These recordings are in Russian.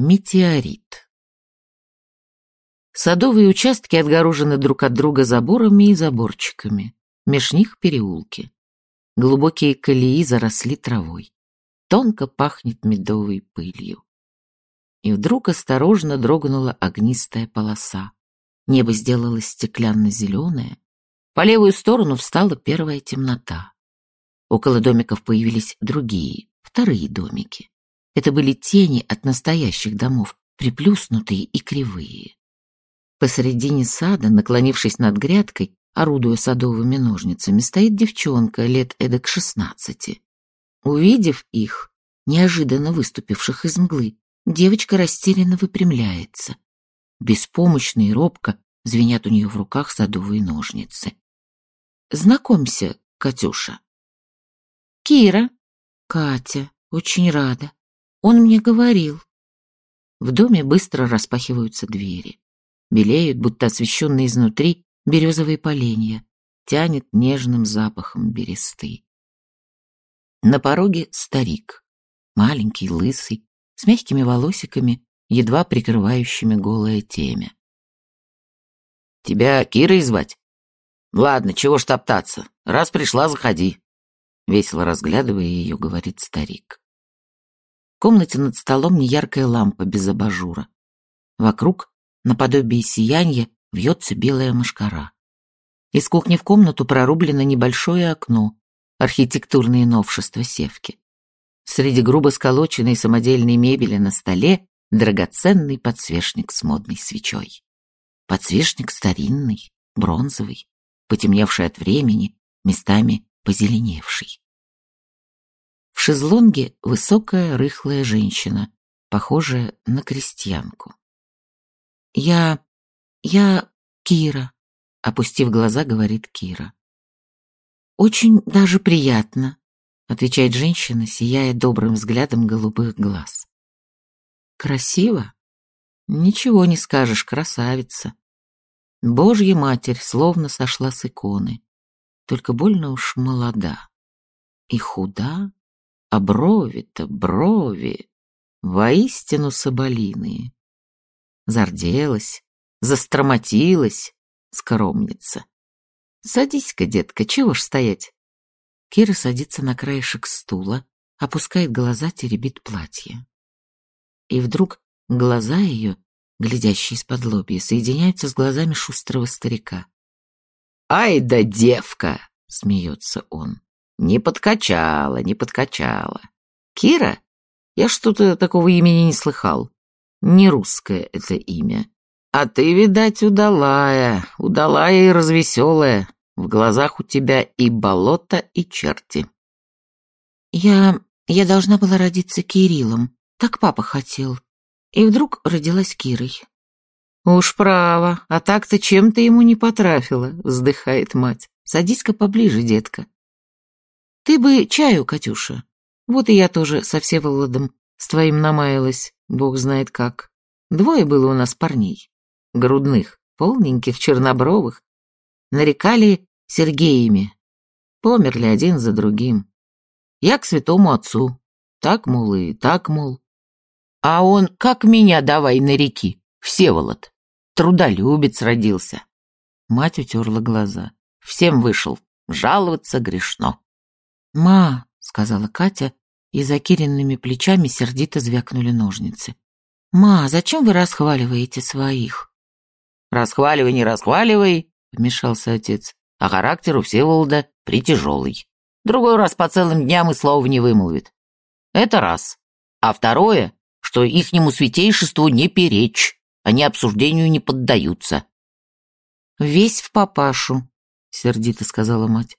Метеорит. Садовые участки отгорожены друг от друга заборами и заборчиками. Меж них переулки. Глубокие колеи заросли травой. Тонко пахнет медовой пылью. И вдруг осторожно дрогнула огнистая полоса. Небо сделалось стеклянно-зеленое. По левую сторону встала первая темнота. Около домиков появились другие, вторые домики. Это были тени от настоящих домов, приплюснутые и кривые. Посредине сада, наклонившись над грядкой, орудуя садовыми ножницами, стоит девчонка лет эдак шестнадцати. Увидев их, неожиданно выступивших из мглы, девочка растерянно выпрямляется. Беспомощно и робко звенят у нее в руках садовые ножницы. «Знакомься, Катюша». «Кира». «Катя, очень рада. Он мне говорил. В доме быстро распахиваются двери. Белеют, будто освещенные изнутри, березовые поленья. Тянет нежным запахом бересты. На пороге старик. Маленький, лысый, с мягкими волосиками, едва прикрывающими голое темя. «Тебя Кирой звать? Ладно, чего ж топтаться. Раз пришла, заходи». Весело разглядывая ее, говорит старик. В комнате над столом неяркая лампа без абажура. Вокруг, наподобие сияния, вьется белая мошкара. Из кухни в комнату прорублено небольшое окно, архитектурные новшества севки. Среди грубо сколоченной самодельной мебели на столе драгоценный подсвечник с модной свечой. Подсвечник старинный, бронзовый, потемневший от времени, местами позеленевший. В шезлонге высокая рыхлая женщина, похожая на крестьянку. «Я... я Кира», — опустив глаза, говорит Кира. «Очень даже приятно», — отвечает женщина, сияя добрым взглядом голубых глаз. «Красиво? Ничего не скажешь, красавица. Божья Матерь словно сошла с иконы, только больно уж молода. И худа, а брови-то брови, воистину соболиные. Зарделась, застромотилась, скромница. Садись-ка, детка, чего ж стоять? Кира садится на краешек стула, опускает глаза, теребит платье. И вдруг глаза ее, глядящие из-под лобья, соединяются с глазами шустрого старика. «Ай да девка!» — смеется он. Не подкачала, не подкачала. Кира? Я что-то такого имени не слыхал. Не русское это имя. А ты, видать, удалая, удалая и развеселая. В глазах у тебя и болото, и черти. Я... я должна была родиться Кириллом. Так папа хотел. И вдруг родилась Кирой. «Уж право, а так-то чем ты ему не потрафила», — вздыхает мать. «Садись-ка поближе, детка. Ты бы чаю, Катюша. Вот и я тоже со Всеволодом с твоим намаялась, бог знает как. Двое было у нас парней. Грудных, полненьких, чернобровых. Нарекали Сергеями. Померли один за другим. Я к святому отцу. Так, мол, и так, мол. А он, как меня давай на реки, Всеволод. Трудолюбец родился. Мать утерла глаза. Всем вышел. Жаловаться грешно. «Ма», — сказала Катя, и за Киринными плечами сердито звякнули ножницы. «Ма, зачем вы расхваливаете своих?» «Расхваливай, не расхваливай», — вмешался отец, «а характер у Всеволода притяжелый. Другой раз по целым дням и слова не вымолвит. Это раз. А второе, что ихнему святейшеству не перечь, они обсуждению не поддаются». «Весь в папашу», — сердито сказала мать.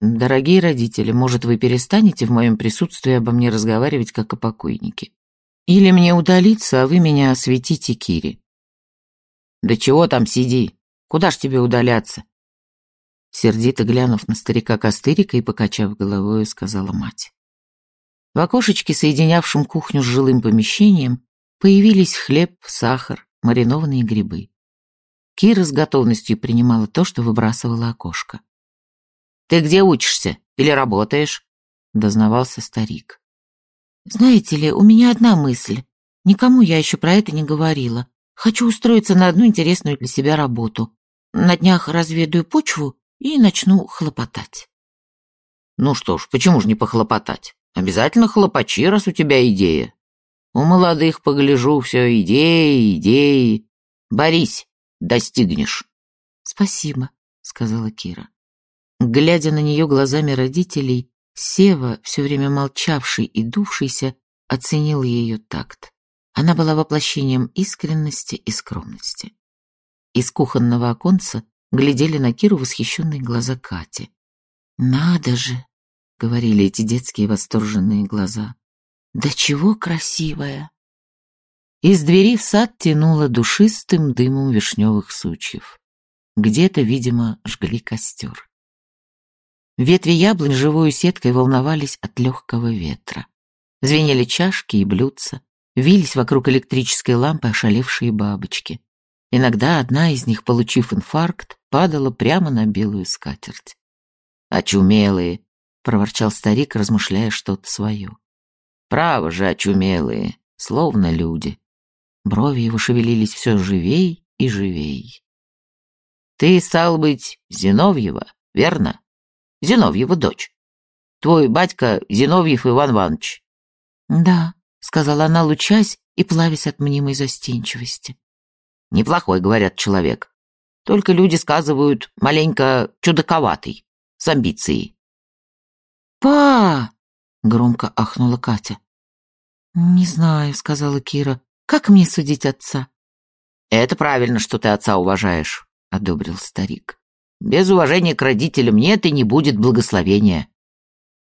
«Дорогие родители, может, вы перестанете в моем присутствии обо мне разговаривать, как о покойнике? Или мне удалиться, а вы меня осветите Кире?» «Да чего там сиди? Куда ж тебе удаляться?» Сердито глянув на старика Костырика и покачав головой, сказала мать. В окошечке, соединявшем кухню с жилым помещением, появились хлеб, сахар, маринованные грибы. Кира с готовностью принимала то, что выбрасывала окошко. Ты где учишься? Или работаешь?» — дознавался старик. «Знаете ли, у меня одна мысль. Никому я еще про это не говорила. Хочу устроиться на одну интересную для себя работу. На днях разведаю почву и начну хлопотать. Ну что ж, почему же не похлопотать? Обязательно хлопачи, раз у тебя идея. У молодых, погляжу, все идеи, идеи. Борись, достигнешь. Спасибо, сказала Кира. Глядя на нее глазами родителей, Сева, все время молчавший и дувшийся, оценил ее такт. Она была воплощением искренности и скромности. Из кухонного оконца глядели на Киру восхищенные глаза Кати. «Надо же!» — говорили эти детские восторженные глаза. «Да чего красивая!» Из двери в сад тянуло душистым дымом вишневых сучьев. Где-то, видимо, жгли костер. Ветви яблонь живой сеткой волновались от легкого ветра. Звенели чашки и блюдца, вились вокруг электрической лампы ошалевшие бабочки. Иногда одна из них, получив инфаркт, падала прямо на белую скатерть. «Очумелые!» — проворчал старик, размышляя что-то свое. «Право же, очумелые, словно люди». Брови его шевелились все живей и живей. «Ты, стал быть, Зиновьева, верно?» Зиновьева дочь. Твой батька Зиновьев Иван Иванович. Да, сказала она, лучась и плавясь от мнимой застенчивости. Неплохой, говорят, человек. Только люди сказывают, маленько чудаковатый, с амбицией. «Па!» — громко ахнула Катя. «Не знаю», — сказала Кира. «Как мне судить отца?» «Это правильно, что ты отца уважаешь», — одобрил старик. Без уважения к родителям нет и не будет благословения.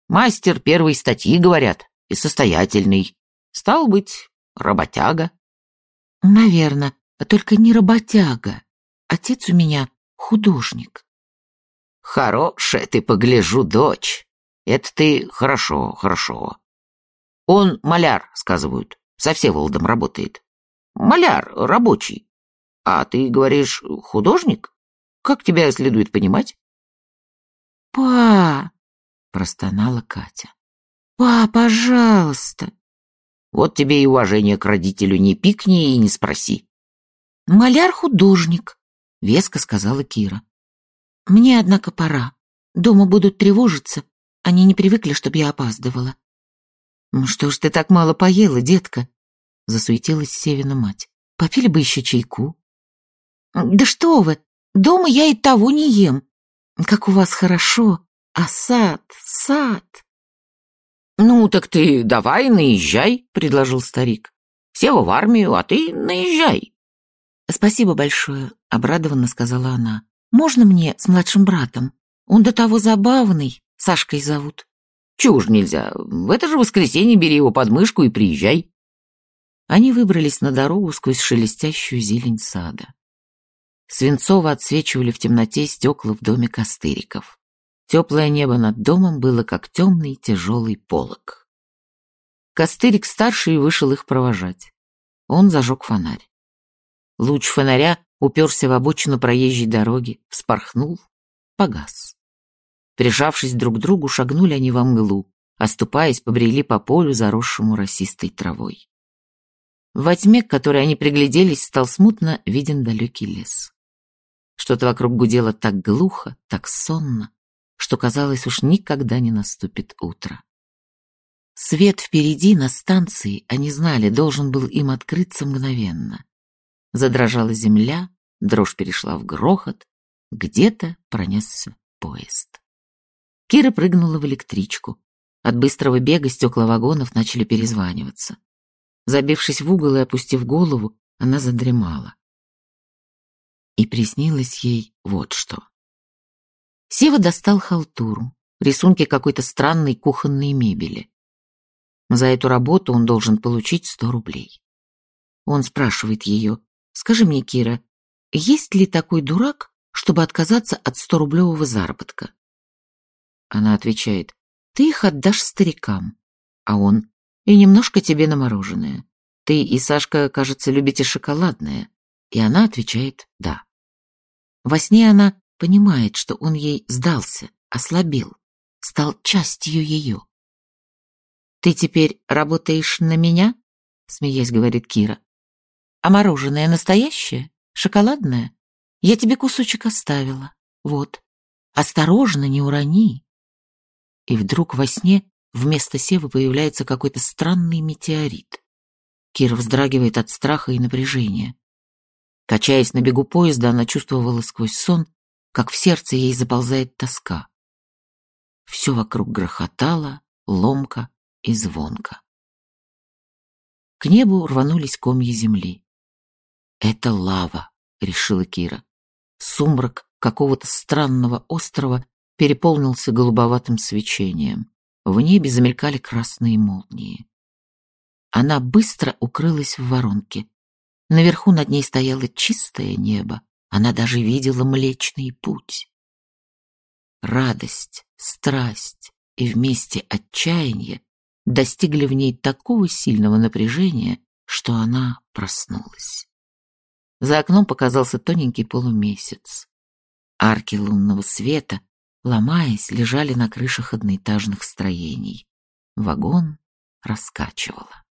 Мастер первой статьи, говорят, и состоятельный. Стал быть, работяга. Наверное, только не работяга. Отец у меня художник. Хорошая ты, погляжу, дочь. Это ты хорошо, хорошо. Он маляр, сказывают, со Всеволодом работает. Маляр, рабочий. А ты говоришь, художник? Как тебя следует понимать? «Па!» — простонала Катя. «Па, пожалуйста!» «Вот тебе и уважение к родителю, не пикни и не спроси». «Маляр-художник», — веско сказала Кира. «Мне, однако, пора. Дома будут тревожиться. Они не привыкли, чтобы я опаздывала». «Что ж ты так мало поела, детка?» — засуетилась Севина мать. «Попили бы еще чайку». «Да что вы! Дома я и того не ем. Как у вас хорошо. А сад, сад. Ну, так ты давай наезжай, предложил старик. Сева в армию, а ты наезжай. Спасибо большое, обрадованно сказала она. Можно мне с младшим братом? Он до того забавный, Сашкой зовут. Чего ж нельзя? В это же воскресенье бери его под мышку и приезжай. Они выбрались на дорогу сквозь шелестящую зелень сада. Свинцово отсвечивали в темноте стекла в доме костыриков. Теплое небо над домом было как темный тяжелый полог. Костырик старший вышел их провожать. Он зажег фонарь. Луч фонаря уперся в обочину проезжей дороги, вспорхнул, погас. Прижавшись друг к другу, шагнули они во мглу, оступаясь, побрели по полю, заросшему росистой травой. Во тьме, к которой они пригляделись, стал смутно виден далекий лес. Что-то вокруг гудело так глухо, так сонно, что казалось, уж никогда не наступит утро. Свет впереди, на станции, они знали, должен был им открыться мгновенно. Задрожала земля, дрожь перешла в грохот, где-то пронесся поезд. Кира прыгнула в электричку. От быстрого бега стекла вагонов начали перезваниваться. Забившись в угол и опустив голову, она задремала и приснилось ей вот что. Сева достал халтуру, рисунки какой-то странной кухонной мебели. За эту работу он должен получить сто рублей. Он спрашивает ее, «Скажи мне, Кира, есть ли такой дурак, чтобы отказаться от сто-рублевого заработка?» Она отвечает, «Ты их отдашь старикам». А он, «И немножко тебе на мороженое. Ты и Сашка, кажется, любите шоколадное». И она отвечает «да». Во сне она понимает, что он ей сдался, ослабил, стал частью ее. «Ты теперь работаешь на меня?» — смеясь, говорит Кира. «А мороженое настоящее? Шоколадное? Я тебе кусочек оставила. Вот. Осторожно, не урони». И вдруг во сне вместо Севы появляется какой-то странный метеорит. Кира вздрагивает от страха и напряжения. Качаясь на бегу поезда, она чувствовала сквозь сон, как в сердце ей заползает тоска. Все вокруг грохотало, ломко и звонко. К небу рванулись комья земли. «Это лава», — решила Кира. Сумрак какого-то странного острова переполнился голубоватым свечением. В небе замелькали красные молнии. Она быстро укрылась в воронке. Наверху над ней стояло чистое небо. Она даже видела Млечный Путь. Радость, страсть и вместе отчаяние достигли в ней такого сильного напряжения, что она проснулась. За окном показался тоненький полумесяц. Арки лунного света, ломаясь, лежали на крышах одноэтажных строений. Вагон раскачивало.